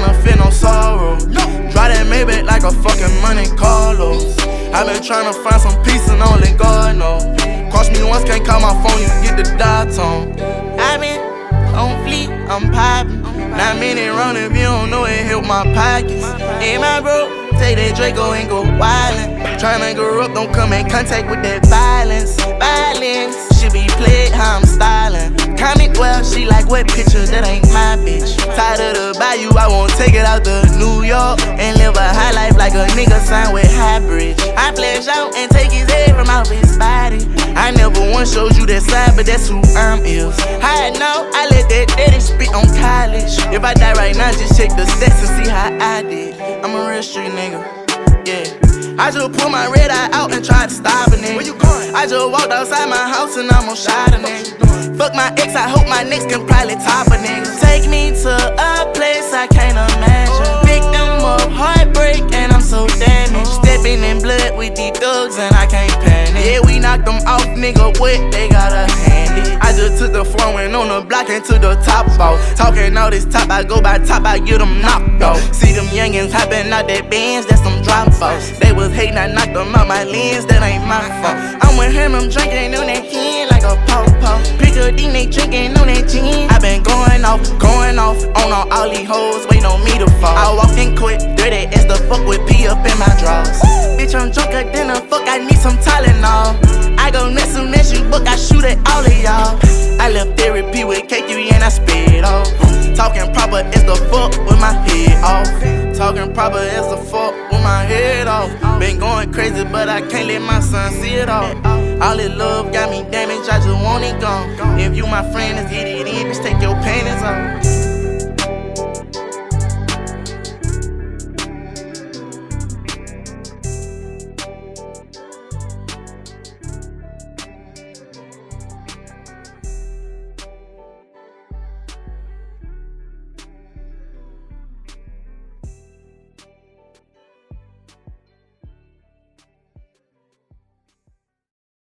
tryna feel no sorrow. Drive that Maybach like a fucking Monte Carlo. I been tryna find some peace and only God knows. Cross me once, can't call my phone, you get the dial tone. I been on fleet, I'm poppin'. Not many run if you don't know it, help my pockets. In my bro take that Draco and go wildin'. Tryna grow up, don't come in contact with that violence. Violence should be played how I'm stylin'. Comment well, she like what picture, that ain't my bitch. Tired of the bayou, I won't take it out to New York and live a high life like a nigga signed with Highbridge. I flash out and take his head from out his body. I never once showed you that side, but that's who I'm is. I know I let that daddy spit on college. If I die right now, just check the stats and see how I did. I'm a real street nigga, yeah. I just pull my red eye out and try to stop a nigga. Where you going? I just walked outside my house and I'm on shot a nigga. Fuck my ex, I hope my next can probably top a nigga. Take me to a place I can't imagine. Victim of heartbreak and I'm so damaged. Stepping in blood with these thugs and I can't panic. Yeah, we knocked them off, nigga. What they got a I just took the phone and on the block and the top off. Talking all this top, I go by top, I get them knocked off. See them youngins hopping out that Benz, that's some drop offs. They was hating, I knocked them out my lens, that ain't my fault. I'm with him, I'm drinking on that hen like a pop Pick a D, they drinking on that gin. I been going off, going off on all, all these hoes, waiting on me to fall. I walk in quick, dirty as the fuck with P up in my drawers. Bitch, I'm drunker than a fuck, I need some Tylenol. I go next soon as you book, I shoot at all of y'all. I left therapy with K3 and I spit off. Talking proper as the fuck with my head off. Talking proper as the fuck with my head off. Been going crazy, but I can't let my son see it all. All this love got me damaged, I just want it gone. If you my friend, let's get it in. Just take your